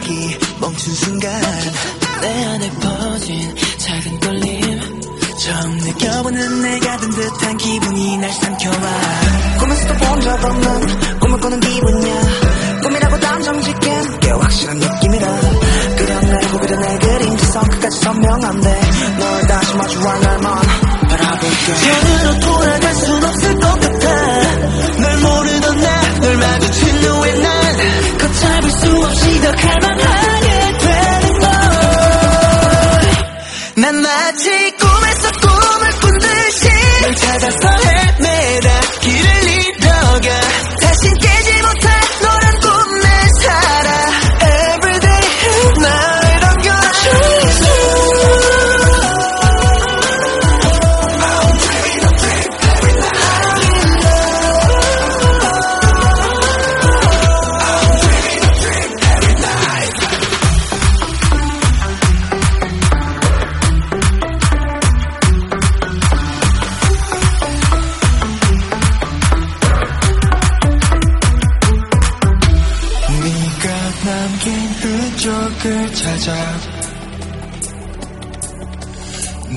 생각이 멈춘 순간 내 안에 퍼진 작은 떨림. 처음 느껴보는 내가 든 듯한 기분이 날 삼켜와. 꿈에서도 본 적 없는 Men that take 담긴 흔적을 찾아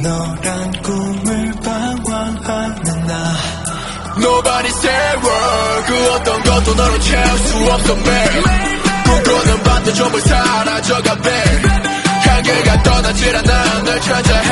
너란 꿈을 방황하는 나. Nobody's at work 그 어떤 것도 너로 채울 수 없어 매일 꿈꾸는 반대 좁을 사라져가 매일 향기가 떠나질 않아. 널 찾아.